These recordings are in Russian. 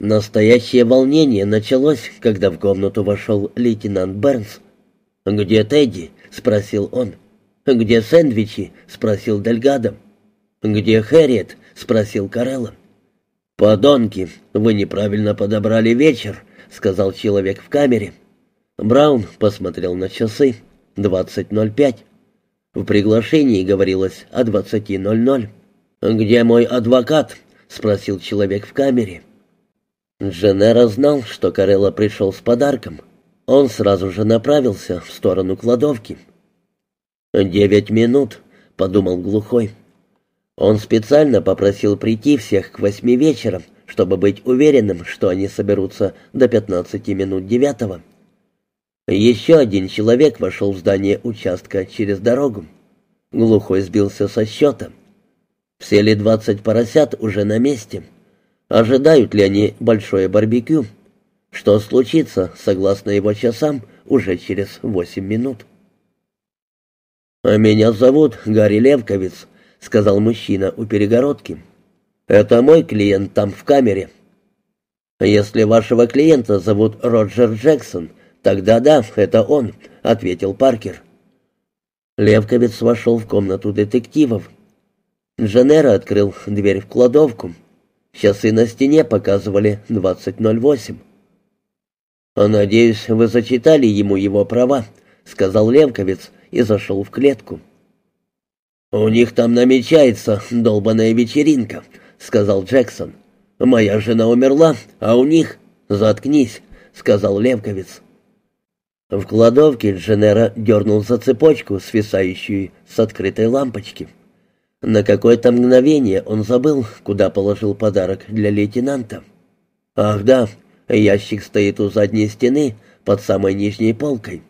Настоящее волнение началось, когда в комнату вошел лейтенант Бернс. «Где Тедди?» — спросил он. «Где сэндвичи?» — спросил Дельгадо. «Где Хэрриет?» — спросил Карелла. «Подонки, вы неправильно подобрали вечер», — сказал человек в камере. Браун посмотрел на часы. «Двадцать ноль пять». В приглашении говорилось о двадцати ноль ноль. «Где мой адвокат?» — спросил человек в камере. Дженера знал, что Карелла пришел с подарком. Он сразу же направился в сторону кладовки. «Девять минут», — подумал глухой. Он специально попросил прийти всех к восьми вечера, чтобы быть уверенным, что они соберутся до пятнадцати минут девятого. Еще один человек вошел в здание участка через дорогу. Глухой сбился со счета. Все ли двадцать поросят уже на месте? Ожидают ли они большое барбекю? Что случится, согласно его часам, уже через восемь минут? «А меня зовут Гарри Левковец», — сказал мужчина у перегородки. «Это мой клиент там в камере». «Если вашего клиента зовут Роджер Джексон, тогда да, это он», — ответил Паркер. Левковец вошел в комнату детективов. Джанера открыл дверь в кладовку. Часы на стене показывали 20.08. «Надеюсь, вы зачитали ему его права», — сказал Левковец и зашел в клетку. «У них там намечается долбаная вечеринка», — сказал Джексон. «Моя жена умерла, а у них...» «Заткнись», — сказал Левковец. В кладовке Дженера дернул за цепочку, свисающую с открытой лампочки. На какое-то мгновение он забыл, куда положил подарок для лейтенанта. «Ах да, ящик стоит у задней стены, под самой нижней полкой».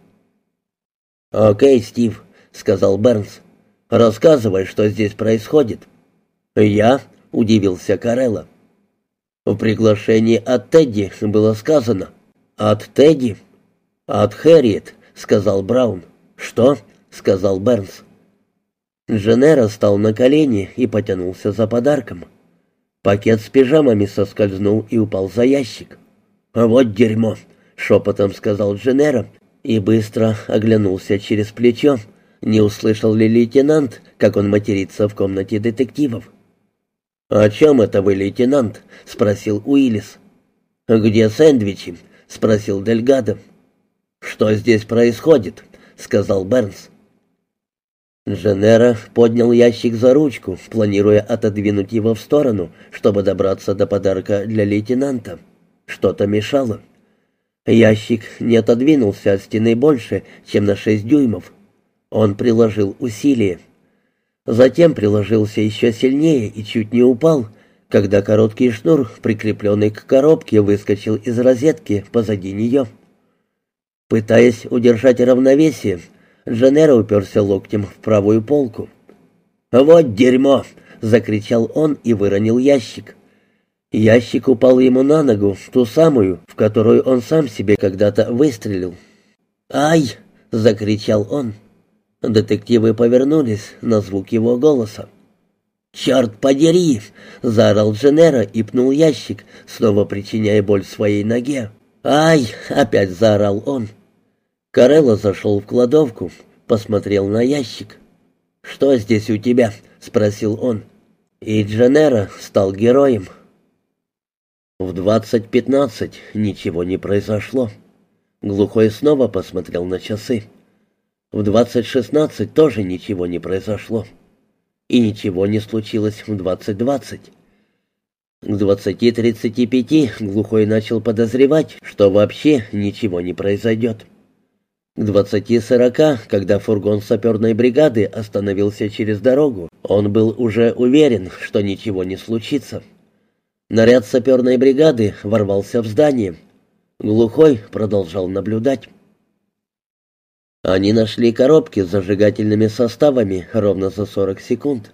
«Окей, Стив», — сказал Бернс. Рассказывай, что здесь происходит». «Я?» — удивился Карелла. В приглашении от Тедди было сказано. «От Тедди?» «От Хэрриет», — сказал Браун. «Что?» — сказал Бернс. Дженера стал на колени и потянулся за подарком. Пакет с пижамами соскользнул и упал за ящик. «Вот дерьмо!» — шепотом сказал Дженера и быстро оглянулся через плечо, не услышал ли лейтенант, как он матерится в комнате детективов. «О чем это вы, лейтенант?» — спросил Уиллис. «Где сэндвичи?» — спросил Дельгадо. «Что здесь происходит?» — сказал Бернс. Дженера поднял ящик за ручку, планируя отодвинуть его в сторону, чтобы добраться до подарка для лейтенанта. Что-то мешало. Ящик не отодвинулся от стены больше, чем на шесть дюймов. Он приложил усилие. Затем приложился еще сильнее и чуть не упал, когда короткий шнур, прикрепленный к коробке, выскочил из розетки позади нее. Пытаясь удержать равновесие, Джанеро уперся локтем в правую полку. «Вот дерьмо!» — закричал он и выронил ящик. Ящик упал ему на ногу, ту самую, в которую он сам себе когда-то выстрелил. «Ай!» — закричал он. Детективы повернулись на звук его голоса. «Черт подери!» — заорал Дженера и пнул ящик, снова причиняя боль своей ноге. «Ай!» — опять заорал он. Карелло зашел в кладовку, посмотрел на ящик. «Что здесь у тебя?» — спросил он. И Дженера стал героем. В двадцать пятнадцать ничего не произошло. Глухой снова посмотрел на часы. В 20.16 тоже ничего не произошло. И ничего не случилось в 20.20. К 20.35 Глухой начал подозревать, что вообще ничего не произойдет. 20.40, когда фургон саперной бригады остановился через дорогу, он был уже уверен, что ничего не случится. Наряд саперной бригады ворвался в здание. Глухой продолжал наблюдать. Они нашли коробки с зажигательными составами ровно за 40 секунд.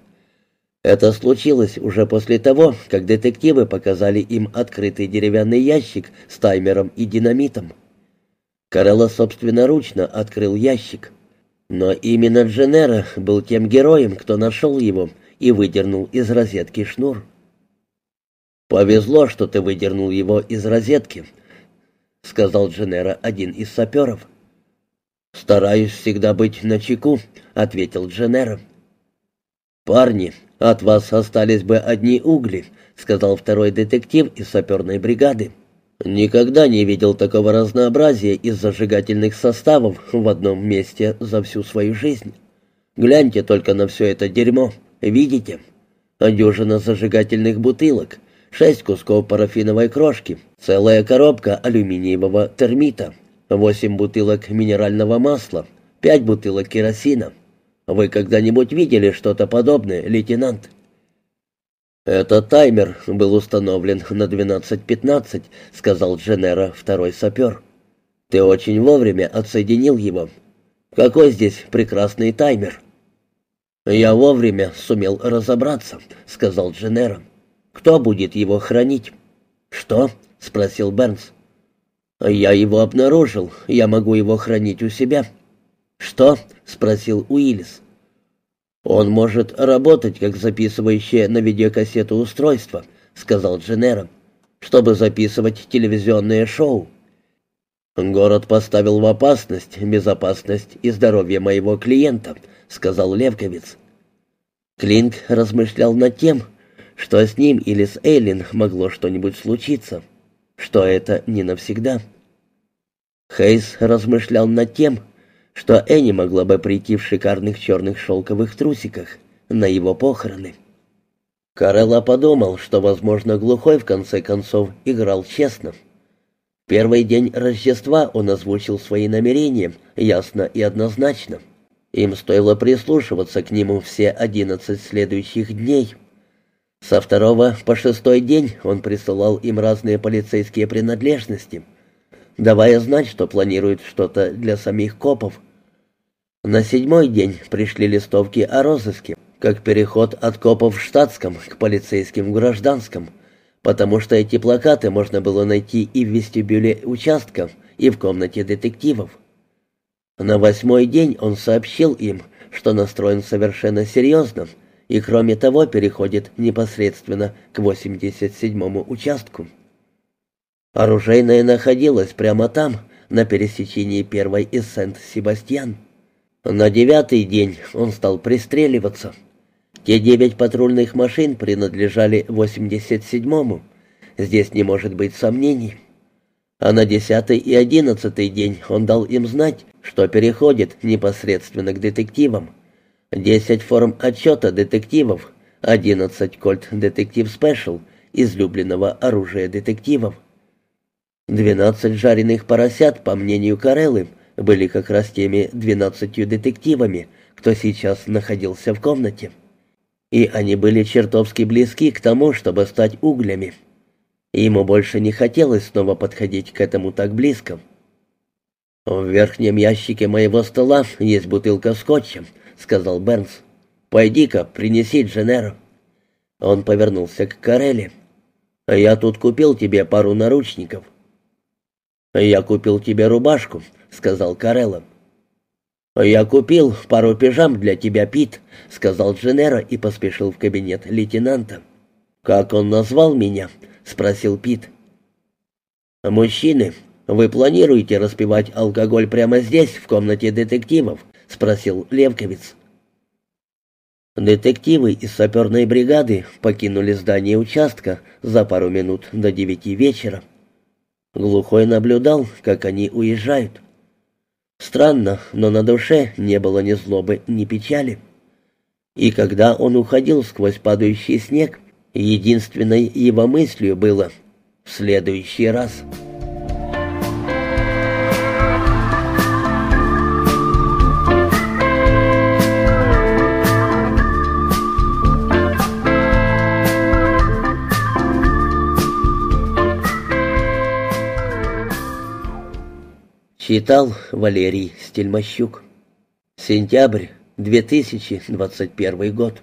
Это случилось уже после того, как детективы показали им открытый деревянный ящик с таймером и динамитом. Карелла собственноручно открыл ящик. Но именно Дженера был тем героем, кто нашел его и выдернул из розетки шнур. «Повезло, что ты выдернул его из розетки», — сказал Дженера один из саперов. «Стараюсь всегда быть начеку», — ответил Дженера. «Парни, от вас остались бы одни угли», — сказал второй детектив из саперной бригады. «Никогда не видел такого разнообразия из зажигательных составов в одном месте за всю свою жизнь. Гляньте только на все это дерьмо. Видите? Дюжина зажигательных бутылок, шесть кусков парафиновой крошки, целая коробка алюминиевого термита, восемь бутылок минерального масла, пять бутылок керосина. Вы когда-нибудь видели что-то подобное, лейтенант?» «Этот таймер был установлен на 12.15», — сказал Дженера, второй сапер. «Ты очень вовремя отсоединил его. Какой здесь прекрасный таймер?» «Я вовремя сумел разобраться», — сказал Дженера. «Кто будет его хранить?» «Что?» — спросил Бернс. «Я его обнаружил. Я могу его хранить у себя». «Что?» — спросил Уиллис. «Он может работать как записывающее на видеокассету устройство», — сказал Дженера, «чтобы записывать телевизионные шоу». «Город поставил в опасность безопасность и здоровье моего клиента», — сказал Левковец. Клинк размышлял над тем, что с ним или с Эйлин могло что-нибудь случиться, что это не навсегда. Хейс размышлял над тем, что Энни могла бы прийти в шикарных черных шелковых трусиках на его похороны. Карелла подумал, что, возможно, глухой в конце концов играл честно. Первый день Рождества он озвучил свои намерения ясно и однозначно. Им стоило прислушиваться к нему все одиннадцать следующих дней. Со второго по шестой день он присылал им разные полицейские принадлежности — давая знать, что планирует что-то для самих копов. На седьмой день пришли листовки о розыске, как переход от копов в штатском к полицейским в гражданском, потому что эти плакаты можно было найти и в вестибюле участков, и в комнате детективов. На восьмой день он сообщил им, что настроен совершенно серьезно, и кроме того переходит непосредственно к 87-му участку. Оружейная находилась прямо там, на пересечении первой и Сент-Себастьян. На девятый день он стал пристреливаться. Те девять патрульных машин принадлежали 87-му. Здесь не может быть сомнений. А на десятый и одиннадцатый день он дал им знать, что переходит непосредственно к детективам. Десять форм отчета детективов, одиннадцать кольт детектив спешл, излюбленного оружия детективов. Двенадцать жареных поросят, по мнению Кареллы, были как раз теми двенадцатью детективами, кто сейчас находился в комнате. И они были чертовски близки к тому, чтобы стать углями. И ему больше не хотелось снова подходить к этому так близко. «В верхнем ящике моего стола есть бутылка скотча», — сказал Бернс. «Пойди-ка, принеси Дженеру». Он повернулся к Карелле. «Я тут купил тебе пару наручников. «Я купил тебе рубашку», — сказал Карелло. «Я купил пару пижам для тебя, Пит», — сказал Дженера и поспешил в кабинет лейтенанта. «Как он назвал меня?» — спросил Пит. «Мужчины, вы планируете распивать алкоголь прямо здесь, в комнате детективов?» — спросил Левковец. Детективы из саперной бригады покинули здание участка за пару минут до девяти вечера. Глухой наблюдал, как они уезжают. Странно, но на душе не было ни злобы, ни печали. И когда он уходил сквозь падающий снег, единственной его мыслью было «в следующий раз». Читал Валерий Стельмощук. Сентябрь 2021 год.